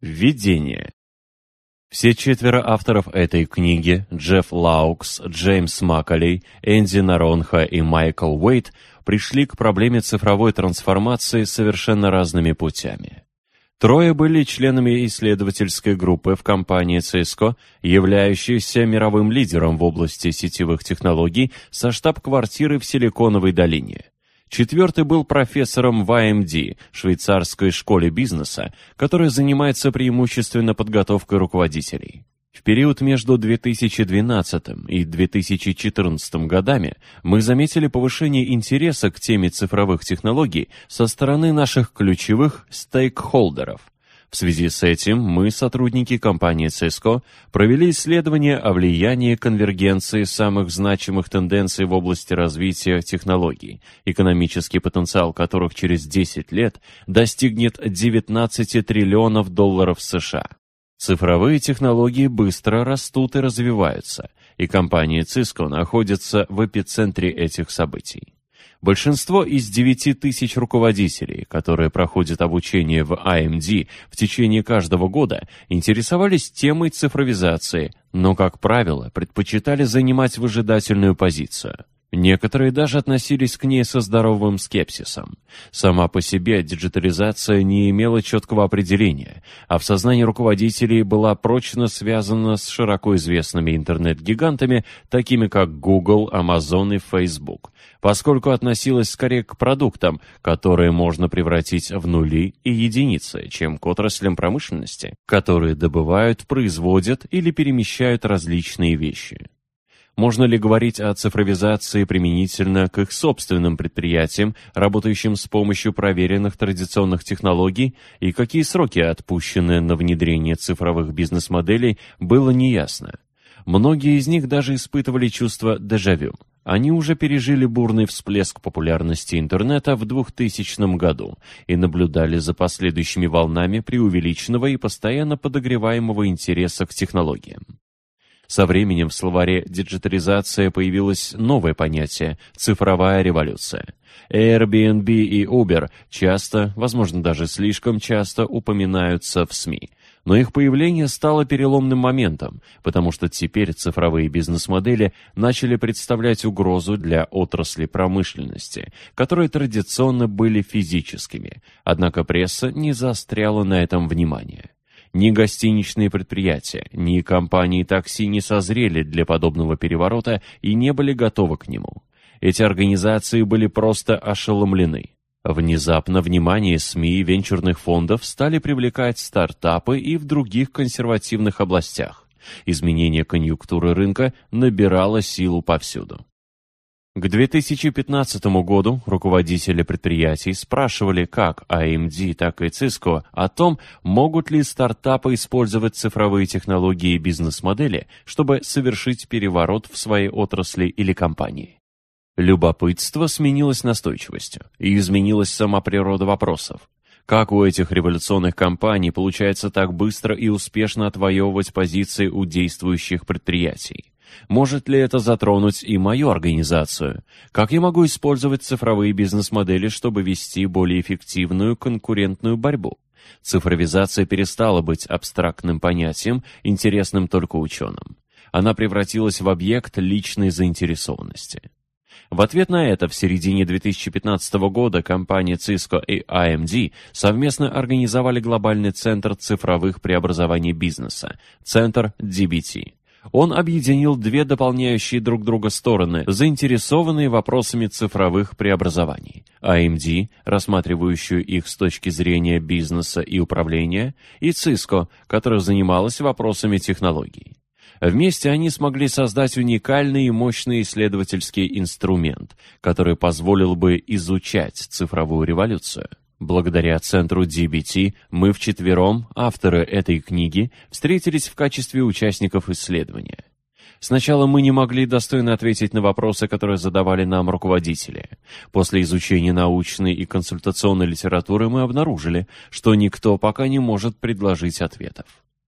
Введение. Все четверо авторов этой книги, Джефф Лаукс, Джеймс Макколей, Энди Наронха и Майкл Уэйт, пришли к проблеме цифровой трансформации совершенно разными путями. Трое были членами исследовательской группы в компании Cisco, являющейся мировым лидером в области сетевых технологий со штаб-квартирой в Силиконовой долине. Четвертый был профессором в IMD, швейцарской школе бизнеса, которая занимается преимущественно подготовкой руководителей. В период между 2012 и 2014 годами мы заметили повышение интереса к теме цифровых технологий со стороны наших ключевых стейкхолдеров – в связи с этим мы, сотрудники компании Cisco, провели исследование о влиянии конвергенции самых значимых тенденций в области развития технологий, экономический потенциал которых через 10 лет достигнет 19 триллионов долларов США. Цифровые технологии быстро растут и развиваются, и компания Cisco находится в эпицентре этих событий. Большинство из 9 тысяч руководителей, которые проходят обучение в AMD в течение каждого года, интересовались темой цифровизации, но, как правило, предпочитали занимать выжидательную позицию. Некоторые даже относились к ней со здоровым скепсисом. Сама по себе диджитализация не имела четкого определения, а в сознании руководителей была прочно связана с широко известными интернет-гигантами, такими как Google, Amazon и Facebook, поскольку относилась скорее к продуктам, которые можно превратить в нули и единицы, чем к отраслям промышленности, которые добывают, производят или перемещают различные вещи. Можно ли говорить о цифровизации применительно к их собственным предприятиям, работающим с помощью проверенных традиционных технологий, и какие сроки отпущены на внедрение цифровых бизнес-моделей, было неясно. Многие из них даже испытывали чувство дежавю. Они уже пережили бурный всплеск популярности интернета в 2000 году и наблюдали за последующими волнами преувеличенного и постоянно подогреваемого интереса к технологиям. Со временем в словаре «диджитализация» появилось новое понятие – цифровая революция. Airbnb и Uber часто, возможно даже слишком часто, упоминаются в СМИ. Но их появление стало переломным моментом, потому что теперь цифровые бизнес-модели начали представлять угрозу для отрасли промышленности, которые традиционно были физическими, однако пресса не заостряла на этом внимание. Ни гостиничные предприятия, ни компании такси не созрели для подобного переворота и не были готовы к нему. Эти организации были просто ошеломлены. Внезапно внимание СМИ и венчурных фондов стали привлекать стартапы и в других консервативных областях. Изменение конъюнктуры рынка набирало силу повсюду. К 2015 году руководители предприятий спрашивали как AMD, так и Cisco о том, могут ли стартапы использовать цифровые технологии и бизнес-модели, чтобы совершить переворот в своей отрасли или компании. Любопытство сменилось настойчивостью, и изменилась сама природа вопросов. Как у этих революционных компаний получается так быстро и успешно отвоевывать позиции у действующих предприятий? Может ли это затронуть и мою организацию? Как я могу использовать цифровые бизнес-модели, чтобы вести более эффективную конкурентную борьбу? Цифровизация перестала быть абстрактным понятием, интересным только ученым. Она превратилась в объект личной заинтересованности. В ответ на это в середине 2015 года компания Cisco и AMD совместно организовали глобальный центр цифровых преобразований бизнеса, центр DBT. Он объединил две дополняющие друг друга стороны, заинтересованные вопросами цифровых преобразований. AMD, рассматривающую их с точки зрения бизнеса и управления, и Cisco, которая занималась вопросами технологий. Вместе они смогли создать уникальный и мощный исследовательский инструмент, который позволил бы изучать цифровую революцию. Благодаря центру DBT мы вчетвером, авторы этой книги, встретились в качестве участников исследования. Сначала мы не могли достойно ответить на вопросы, которые задавали нам руководители. После изучения научной и консультационной литературы мы обнаружили, что никто пока не может предложить ответов.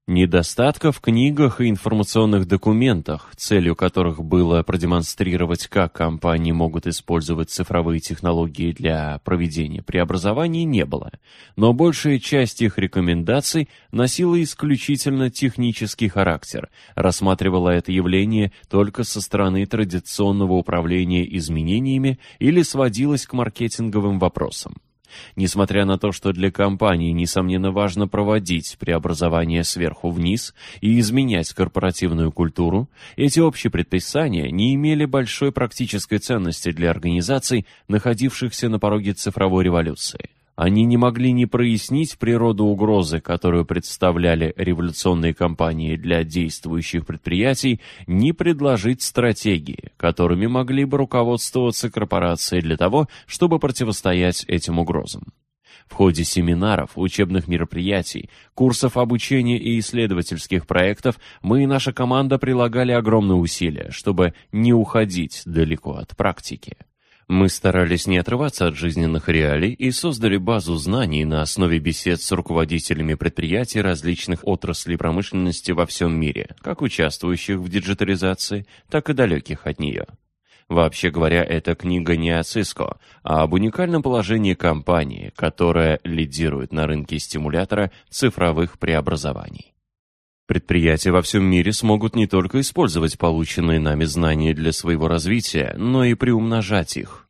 Недостатка в книгах и информационных документах, целью которых было продемонстрировать, как компании могут использовать цифровые технологии для проведения преобразований, не было. Но большая часть их рекомендаций носила исключительно технический характер, рассматривала это явление только со стороны традиционного управления изменениями или сводилась к маркетинговым вопросам. Несмотря на то, что для компании, несомненно, важно проводить преобразование сверху вниз и изменять корпоративную культуру, эти общие предписания не имели большой практической ценности для организаций, находившихся на пороге цифровой революции. Они не могли ни прояснить природу угрозы, которую представляли революционные кампании для действующих предприятий, ни предложить стратегии, которыми могли бы руководствоваться корпорации для того, чтобы противостоять этим угрозам. В ходе семинаров, учебных мероприятий, курсов обучения и исследовательских проектов мы и наша команда прилагали огромные усилия, чтобы не уходить далеко от практики. Мы старались не отрываться от жизненных реалий и создали базу знаний на основе бесед с руководителями предприятий различных отраслей промышленности во всем мире, как участвующих в диджитализации, так и далеких от нее. Вообще говоря, эта книга не о Cisco, а об уникальном положении компании, которая лидирует на рынке стимулятора цифровых преобразований. Предприятия во всем мире смогут не только использовать полученные нами знания для своего развития, но и приумножать их.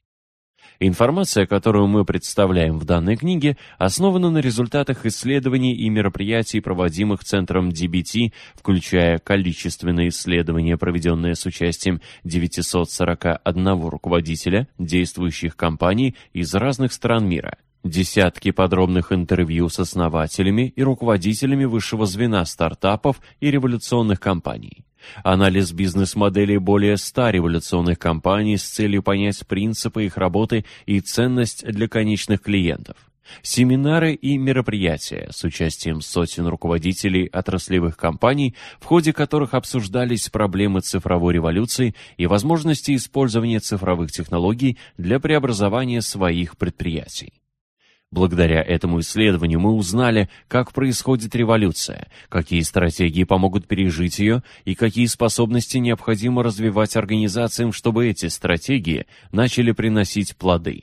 Информация, которую мы представляем в данной книге, основана на результатах исследований и мероприятий, проводимых Центром DBT, включая количественные исследования, проведенные с участием 941 руководителя действующих компаний из разных стран мира – Десятки подробных интервью с основателями и руководителями высшего звена стартапов и революционных компаний. Анализ бизнес-моделей более ста революционных компаний с целью понять принципы их работы и ценность для конечных клиентов. Семинары и мероприятия с участием сотен руководителей отраслевых компаний, в ходе которых обсуждались проблемы цифровой революции и возможности использования цифровых технологий для преобразования своих предприятий. Благодаря этому исследованию мы узнали, как происходит революция, какие стратегии помогут пережить ее и какие способности необходимо развивать организациям, чтобы эти стратегии начали приносить плоды.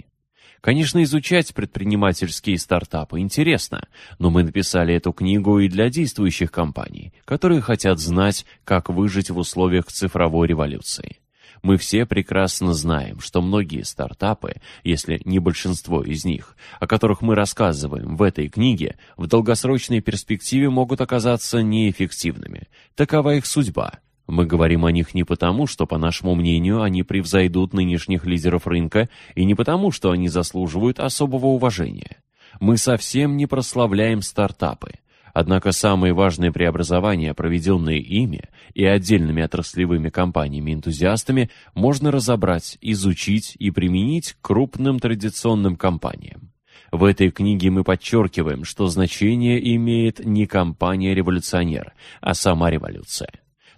Конечно, изучать предпринимательские стартапы интересно, но мы написали эту книгу и для действующих компаний, которые хотят знать, как выжить в условиях цифровой революции. Мы все прекрасно знаем, что многие стартапы, если не большинство из них, о которых мы рассказываем в этой книге, в долгосрочной перспективе могут оказаться неэффективными. Такова их судьба. Мы говорим о них не потому, что, по нашему мнению, они превзойдут нынешних лидеров рынка, и не потому, что они заслуживают особого уважения. Мы совсем не прославляем стартапы. Однако самые важные преобразования, проведенные ими и отдельными отраслевыми компаниями-энтузиастами, можно разобрать, изучить и применить крупным традиционным компаниям. В этой книге мы подчеркиваем, что значение имеет не компания-революционер, а сама революция.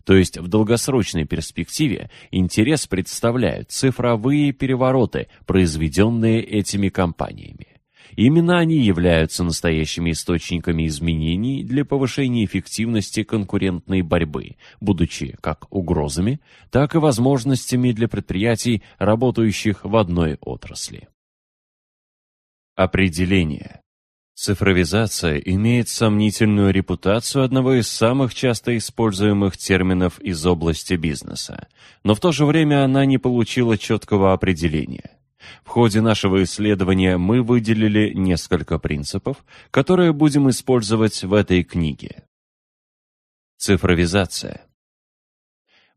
То есть в долгосрочной перспективе интерес представляют цифровые перевороты, произведенные этими компаниями. Именно они являются настоящими источниками изменений для повышения эффективности конкурентной борьбы, будучи как угрозами, так и возможностями для предприятий, работающих в одной отрасли. Определение. Цифровизация имеет сомнительную репутацию одного из самых часто используемых терминов из области бизнеса, но в то же время она не получила четкого определения. В ходе нашего исследования мы выделили несколько принципов, которые будем использовать в этой книге. Цифровизация.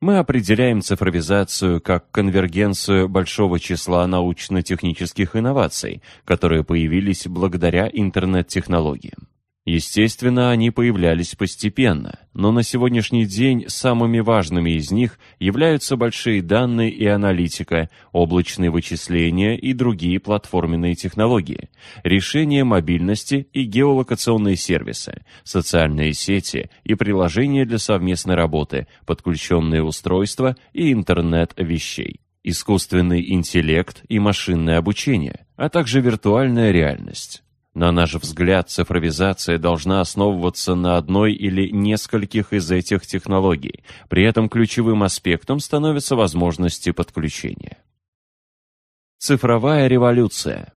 Мы определяем цифровизацию как конвергенцию большого числа научно-технических инноваций, которые появились благодаря интернет-технологиям. Естественно, они появлялись постепенно, но на сегодняшний день самыми важными из них являются большие данные и аналитика, облачные вычисления и другие платформенные технологии, решения мобильности и геолокационные сервисы, социальные сети и приложения для совместной работы, подключенные устройства и интернет вещей искусственный интеллект и машинное обучение, а также виртуальная реальность. На наш взгляд, цифровизация должна основываться на одной или нескольких из этих технологий. При этом ключевым аспектом становятся возможности подключения. Цифровая революция.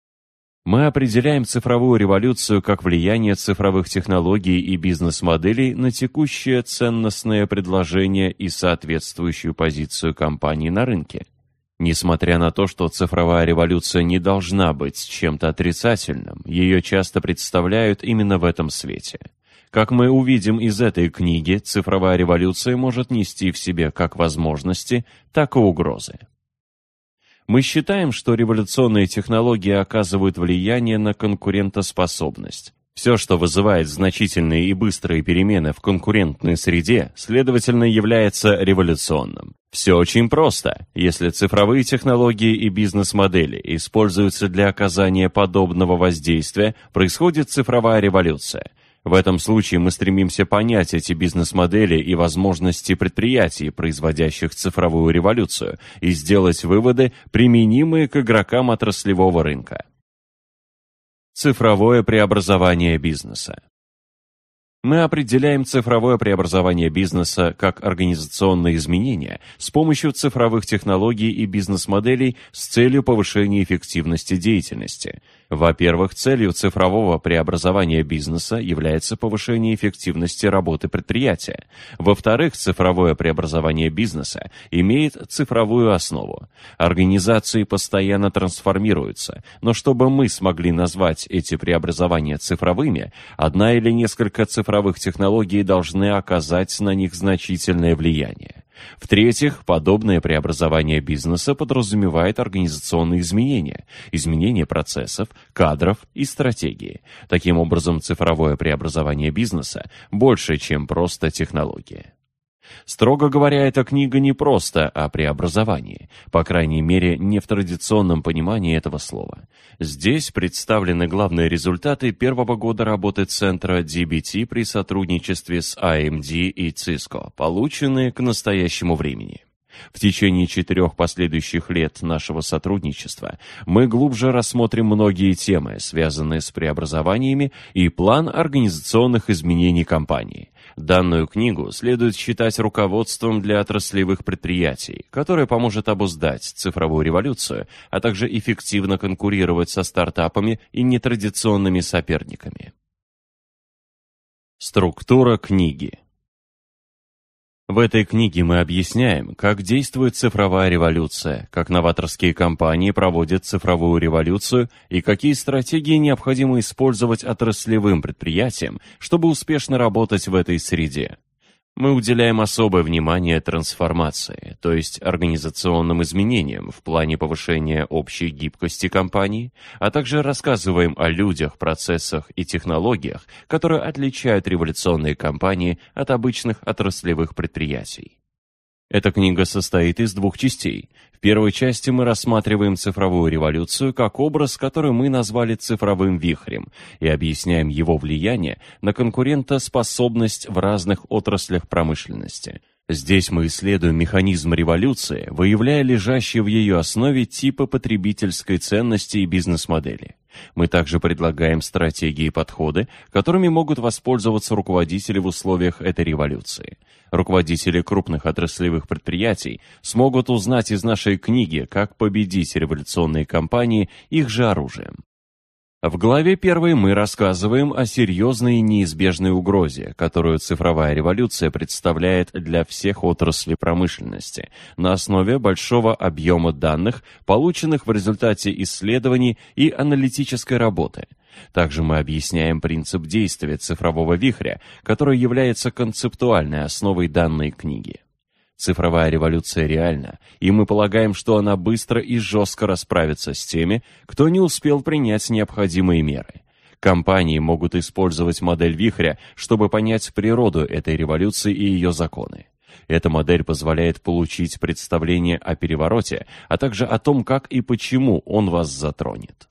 Мы определяем цифровую революцию как влияние цифровых технологий и бизнес-моделей на текущее ценностное предложение и соответствующую позицию компании на рынке. Несмотря на то, что цифровая революция не должна быть чем-то отрицательным, ее часто представляют именно в этом свете. Как мы увидим из этой книги, цифровая революция может нести в себе как возможности, так и угрозы. Мы считаем, что революционные технологии оказывают влияние на конкурентоспособность. Все, что вызывает значительные и быстрые перемены в конкурентной среде, следовательно, является революционным. Все очень просто. Если цифровые технологии и бизнес-модели используются для оказания подобного воздействия, происходит цифровая революция. В этом случае мы стремимся понять эти бизнес-модели и возможности предприятий, производящих цифровую революцию, и сделать выводы, применимые к игрокам отраслевого рынка. Цифровое преобразование бизнеса. Мы определяем цифровое преобразование бизнеса как организационные изменения с помощью цифровых технологий и бизнес-моделей с целью повышения эффективности деятельности – во-первых, целью цифрового преобразования бизнеса является повышение эффективности работы предприятия. Во-вторых, цифровое преобразование бизнеса имеет цифровую основу. Организации постоянно трансформируются, но чтобы мы смогли назвать эти преобразования цифровыми, одна или несколько цифровых технологий должны оказать на них значительное влияние. В-третьих, подобное преобразование бизнеса подразумевает организационные изменения, изменения процессов, кадров и стратегии. Таким образом, цифровое преобразование бизнеса больше, чем просто технология. Строго говоря, эта книга не просто о преобразовании, по крайней мере, не в традиционном понимании этого слова. Здесь представлены главные результаты первого года работы Центра DBT при сотрудничестве с AMD и Cisco, полученные к настоящему времени. В течение четырех последующих лет нашего сотрудничества мы глубже рассмотрим многие темы, связанные с преобразованиями и план организационных изменений компании. Данную книгу следует считать руководством для отраслевых предприятий, которое поможет обуздать цифровую революцию, а также эффективно конкурировать со стартапами и нетрадиционными соперниками. Структура книги в этой книге мы объясняем, как действует цифровая революция, как новаторские компании проводят цифровую революцию и какие стратегии необходимо использовать отраслевым предприятиям, чтобы успешно работать в этой среде. Мы уделяем особое внимание трансформации, то есть организационным изменениям в плане повышения общей гибкости компании, а также рассказываем о людях, процессах и технологиях, которые отличают революционные компании от обычных отраслевых предприятий. Эта книга состоит из двух частей. В первой части мы рассматриваем цифровую революцию как образ, который мы назвали цифровым вихрем, и объясняем его влияние на конкурентоспособность в разных отраслях промышленности. Здесь мы исследуем механизм революции, выявляя лежащие в ее основе типы потребительской ценности и бизнес-модели. Мы также предлагаем стратегии и подходы, которыми могут воспользоваться руководители в условиях этой революции. Руководители крупных отраслевых предприятий смогут узнать из нашей книги, как победить революционные кампании их же оружием. В главе первой мы рассказываем о серьезной и неизбежной угрозе, которую цифровая революция представляет для всех отраслей промышленности на основе большого объема данных, полученных в результате исследований и аналитической работы. Также мы объясняем принцип действия цифрового вихря, который является концептуальной основой данной книги. Цифровая революция реальна, и мы полагаем, что она быстро и жестко расправится с теми, кто не успел принять необходимые меры. Компании могут использовать модель вихря, чтобы понять природу этой революции и ее законы. Эта модель позволяет получить представление о перевороте, а также о том, как и почему он вас затронет.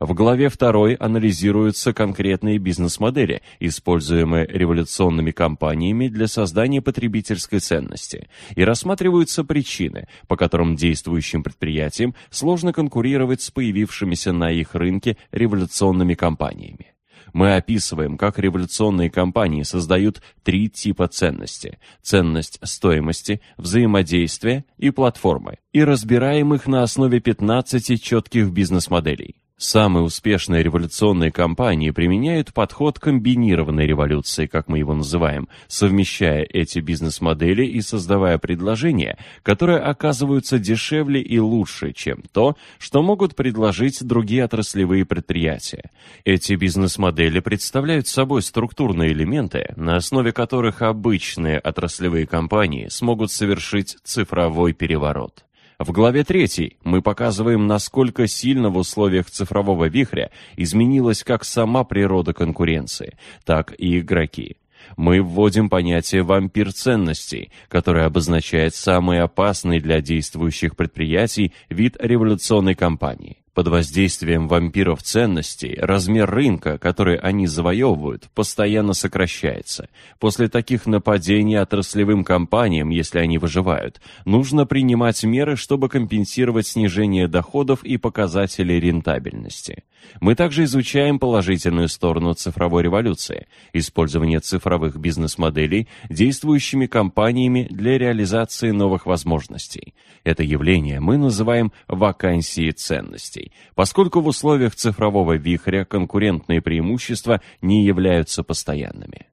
В главе 2 анализируются конкретные бизнес-модели, используемые революционными компаниями для создания потребительской ценности, и рассматриваются причины, по которым действующим предприятиям сложно конкурировать с появившимися на их рынке революционными компаниями. Мы описываем, как революционные компании создают три типа ценности – ценность стоимости, взаимодействия и платформы, и разбираем их на основе 15 четких бизнес-моделей. Самые успешные революционные компании применяют подход комбинированной революции, как мы его называем, совмещая эти бизнес-модели и создавая предложения, которые оказываются дешевле и лучше, чем то, что могут предложить другие отраслевые предприятия. Эти бизнес-модели представляют собой структурные элементы, на основе которых обычные отраслевые компании смогут совершить цифровой переворот. В главе 3 мы показываем, насколько сильно в условиях цифрового вихря изменилась как сама природа конкуренции, так и игроки. Мы вводим понятие «вампир ценностей», которое обозначает самый опасный для действующих предприятий вид революционной кампании. Под воздействием вампиров ценностей размер рынка, который они завоевывают, постоянно сокращается. После таких нападений отраслевым компаниям, если они выживают, нужно принимать меры, чтобы компенсировать снижение доходов и показателей рентабельности. Мы также изучаем положительную сторону цифровой революции, использование цифровых бизнес-моделей действующими компаниями для реализации новых возможностей. Это явление мы называем вакансией ценностей поскольку в условиях цифрового вихря конкурентные преимущества не являются постоянными.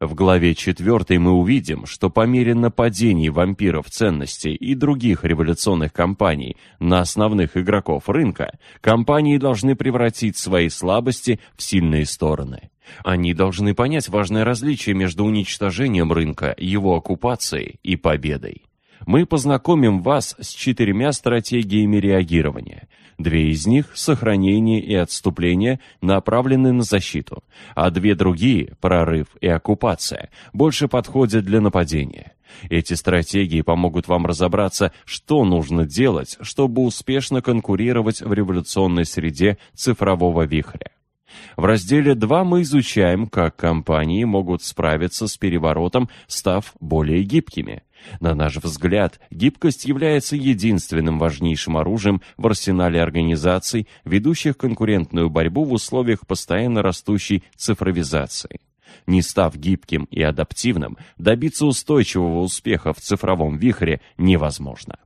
В главе 4 мы увидим, что по мере нападений вампиров ценностей и других революционных компаний на основных игроков рынка, компании должны превратить свои слабости в сильные стороны. Они должны понять важное различие между уничтожением рынка, его оккупацией и победой. Мы познакомим вас с четырьмя стратегиями реагирования – Две из них, сохранение и отступление, направлены на защиту, а две другие, прорыв и оккупация, больше подходят для нападения. Эти стратегии помогут вам разобраться, что нужно делать, чтобы успешно конкурировать в революционной среде цифрового вихря. В разделе 2 мы изучаем, как компании могут справиться с переворотом, став более гибкими. На наш взгляд, гибкость является единственным важнейшим оружием в арсенале организаций, ведущих конкурентную борьбу в условиях постоянно растущей цифровизации. Не став гибким и адаптивным, добиться устойчивого успеха в цифровом вихре невозможно.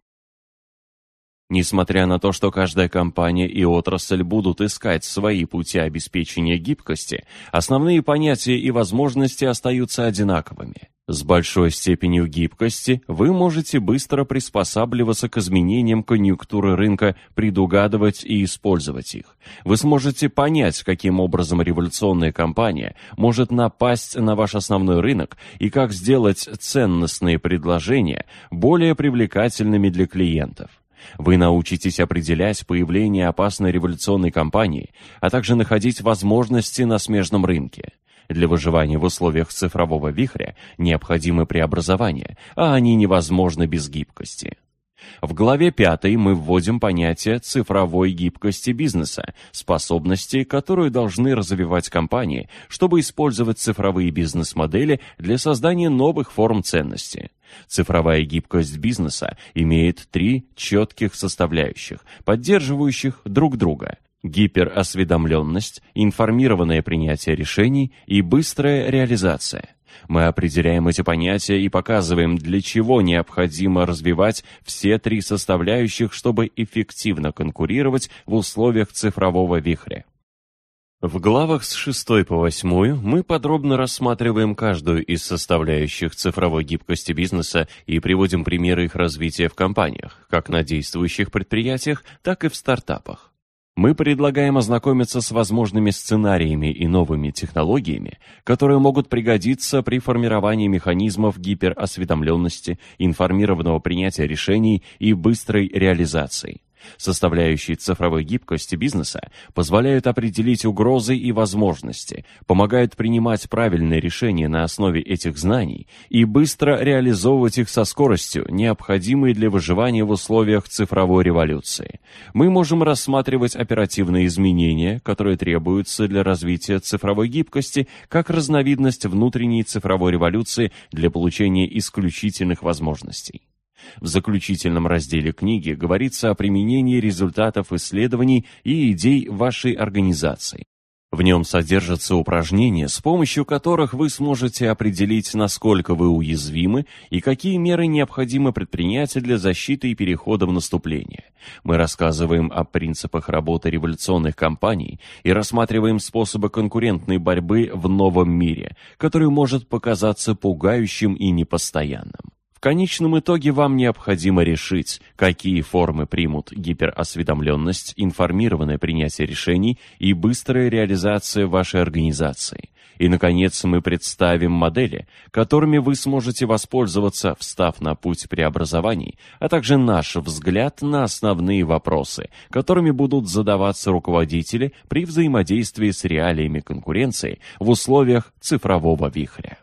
Несмотря на то, что каждая компания и отрасль будут искать свои пути обеспечения гибкости, основные понятия и возможности остаются одинаковыми. С большой степенью гибкости вы можете быстро приспосабливаться к изменениям конъюнктуры рынка, предугадывать и использовать их. Вы сможете понять, каким образом революционная компания может напасть на ваш основной рынок и как сделать ценностные предложения более привлекательными для клиентов. Вы научитесь определять появление опасной революционной компании, а также находить возможности на смежном рынке. Для выживания в условиях цифрового вихря необходимы преобразования, а они невозможны без гибкости. В главе 5 мы вводим понятие цифровой гибкости бизнеса, способности, которую должны развивать компании, чтобы использовать цифровые бизнес-модели для создания новых форм ценности. Цифровая гибкость бизнеса имеет три четких составляющих, поддерживающих друг друга – гиперосведомленность, информированное принятие решений и быстрая реализация. Мы определяем эти понятия и показываем, для чего необходимо развивать все три составляющих, чтобы эффективно конкурировать в условиях цифрового вихря. В главах с 6 по 8 мы подробно рассматриваем каждую из составляющих цифровой гибкости бизнеса и приводим примеры их развития в компаниях, как на действующих предприятиях, так и в стартапах. Мы предлагаем ознакомиться с возможными сценариями и новыми технологиями, которые могут пригодиться при формировании механизмов гиперосведомленности, информированного принятия решений и быстрой реализации. Составляющие цифровой гибкости бизнеса позволяют определить угрозы и возможности, помогают принимать правильные решения на основе этих знаний и быстро реализовывать их со скоростью, необходимой для выживания в условиях цифровой революции. Мы можем рассматривать оперативные изменения, которые требуются для развития цифровой гибкости, как разновидность внутренней цифровой революции для получения исключительных возможностей. В заключительном разделе книги говорится о применении результатов исследований и идей вашей организации. В нем содержатся упражнения, с помощью которых вы сможете определить, насколько вы уязвимы и какие меры необходимо предпринять для защиты и перехода в наступление. Мы рассказываем о принципах работы революционных компаний и рассматриваем способы конкурентной борьбы в новом мире, который может показаться пугающим и непостоянным конечном итоге вам необходимо решить, какие формы примут гиперосведомленность, информированное принятие решений и быстрая реализация вашей организации. И, наконец, мы представим модели, которыми вы сможете воспользоваться, встав на путь преобразований, а также наш взгляд на основные вопросы, которыми будут задаваться руководители при взаимодействии с реалиями конкуренции в условиях цифрового вихря.